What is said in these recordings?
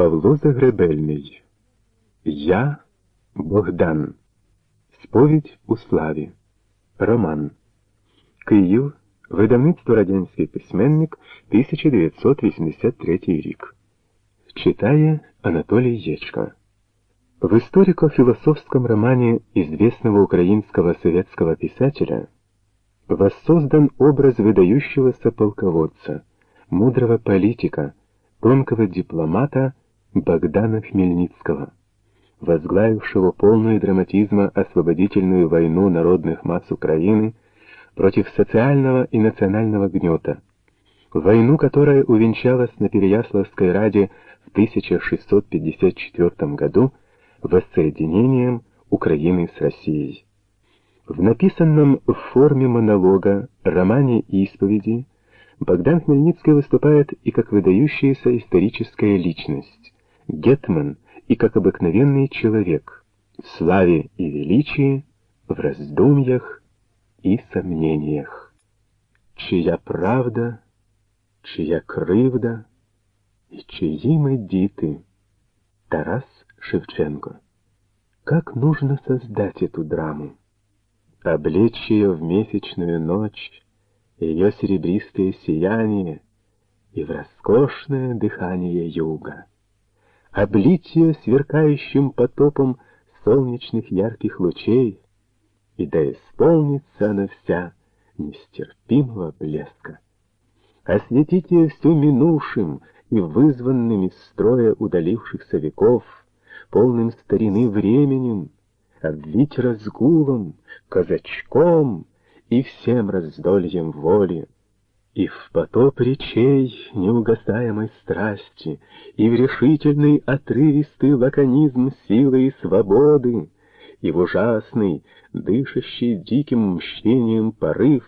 Павло Загребельний Я Богдан. Сповідь у славі. Роман. Київ. Видавництво Радянський письменник 1983 рік. Читає Анатолий Ечко. В историко-философском романе известного украинского советского писателя воссоздан образ выдающегося полководца, мудрого политика, тонкого дипломата Богдана Хмельницкого, возглавившего полную драматизма освободительную войну народных масс Украины против социального и национального гнета, войну, которая увенчалась на Переяславской Раде в 1654 году воссоединением Украины с Россией. В написанном в форме монолога романе «Исповеди» Богдан Хмельницкий выступает и как выдающаяся историческая личность, гетман и как обыкновенный человек, в славе и величии, в раздумьях и сомнениях. Чия правда, чия кривда и чьи мы диты. Тарас Шевченко. Как нужно создать эту драму? Облечь ее в месячную ночь, ее серебристое сияние и в роскошное дыхание юга. Облить сверкающим потопом солнечных ярких лучей, и да исполнится она вся нестерпимого блеска. Осветить ее всю минувшим и вызванным из строя удалившихся веков, полным старины временем, обвить разгулом, казачком и всем раздольем воли, и в потоп речей неугасаемой страсти, и в решительный отрывистый лаконизм силы и свободы, и в ужасный, дышащий диким мщением порыв,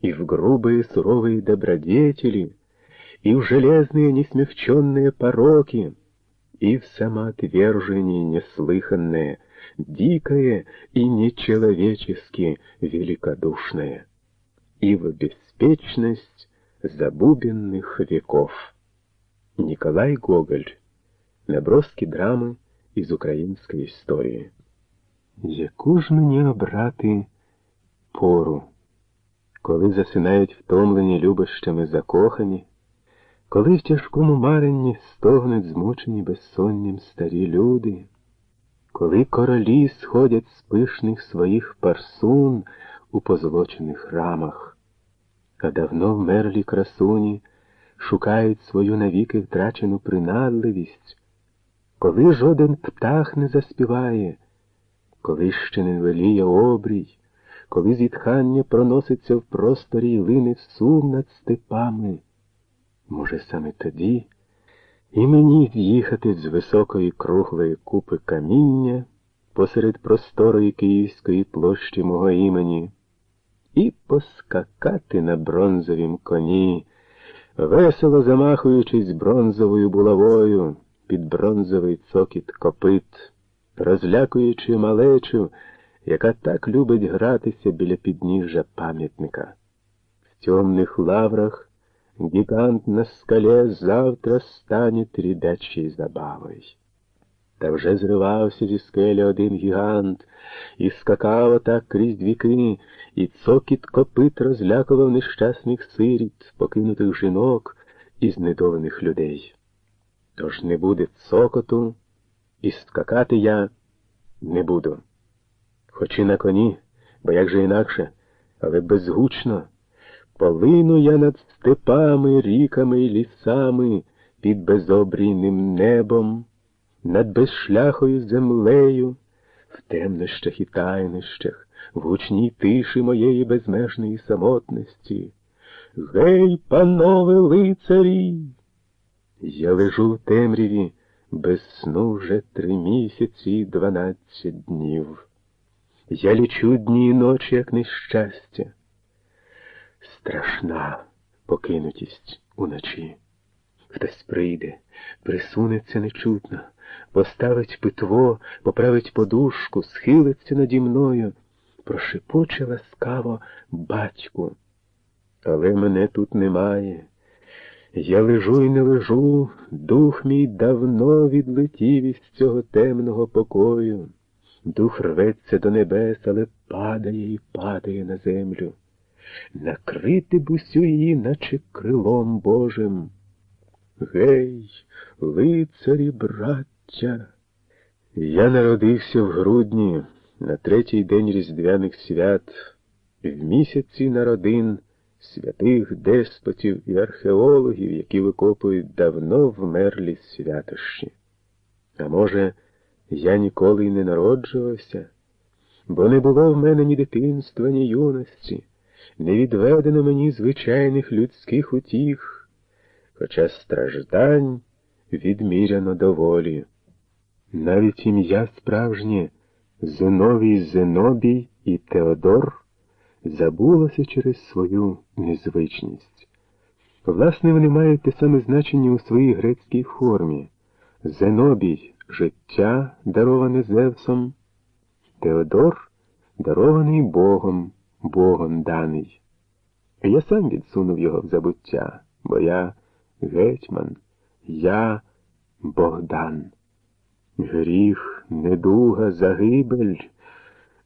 и в грубые суровые добродетели, и в железные несмягченные пороки, и в самоотвержении неслыханное, дикое и нечеловечески великодушное, и в беспечность забубенных веков. Николай Гоголь. Наброски драмы із української історії. Яку ж мені обрати пору, коли засинають втомлені любощами закохані, коли в тяжкому маренні стогнуть змучені безсонням старі люди, коли королі сходять з пишних своїх парсун у позолочених рамах, а давно вмерлі красуні шукають свою навіки втрачену принадливість, коли жоден птах не заспіває, коли ще не веліє обрій, коли зітхання проноситься в просторі й лине сум над степами. Може, саме тоді і мені з'їхати з високої круглої купи каміння посеред просторої київської площі мого імені і поскакати на бронзовім коні, весело замахуючись бронзовою булавою під бронзовий цокіт копит, розлякуючи малечу, яка так любить гратися біля підніжжя пам'ятника. В темних лаврах гігант на скале завтра станет ребячей забавой. Та вже зривався зі скелі один гігант, і скакав отак крізь віки, і цокіт копит розлякував нещасних сиріт, покинутих жінок і знедолених людей. Тож не буде цокоту, і скакати я не буду. Хоч і на коні, бо як же інакше, але безгучно. Полину я над степами, ріками й лісами, під безобрійним небом, над безшляхою землею, в темнощах і тайнощах, в гучній тиші моєї безмежної самотності. Гей, панове лицарі! Я лежу в темряві без сну вже три місяці і дванадцять днів. Я лічу дні і ночі, як нещастя. Страшна покинутість уночі. Хтось прийде, присунеться нечутно, поставить питво, поправить подушку, схилиться наді мною, прошепоче ласкаво батьку. Але мене тут немає. Я лежу і не лежу, дух мій давно відлетів із цього темного покою. Дух рветься до небес, але падає і падає на землю. Накрити б усю її, наче крилом Божим. Гей, лицарі, браття! Я народився в грудні на третій день різдвяних свят, в місяці народин святих деспотів і археологів, які викопують давно вмерлі святощі. А може, я ніколи й не народжувався, бо не було в мене ні дитинства, ні юності, не відведено мені звичайних людських утіх, хоча страждань відміряно доволі. Навіть ім'я справжнє Зиновій Зенобій і Теодор забулося через свою незвичність. Власне, вони мають те саме значення у своїй грецькій формі. Зенобій життя, дароване Зевсом, Теодор дарований Богом, Богом даний. Я сам відсунув його в забуття, бо я гетьман, я Богдан. Гріх, недуга, загибель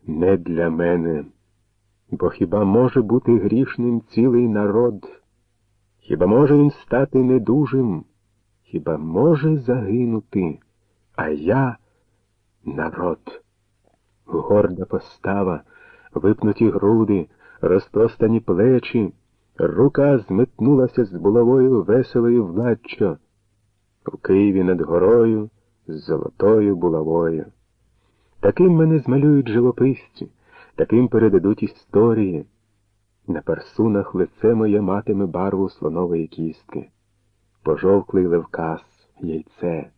не для мене. Бо хіба може бути грішним цілий народ? Хіба може він стати недужим? Хіба може загинути? А я народ. Горда постава, випнуті груди, розпростані плечі, рука зметнулася з булавою веселою владчо. У Києві над горою з золотою булавою. Таким мене змалюють живописці, таким передадуть історії. На парсунах лице моє матиме барву слонової кістки, пожовклий левкас, яйце.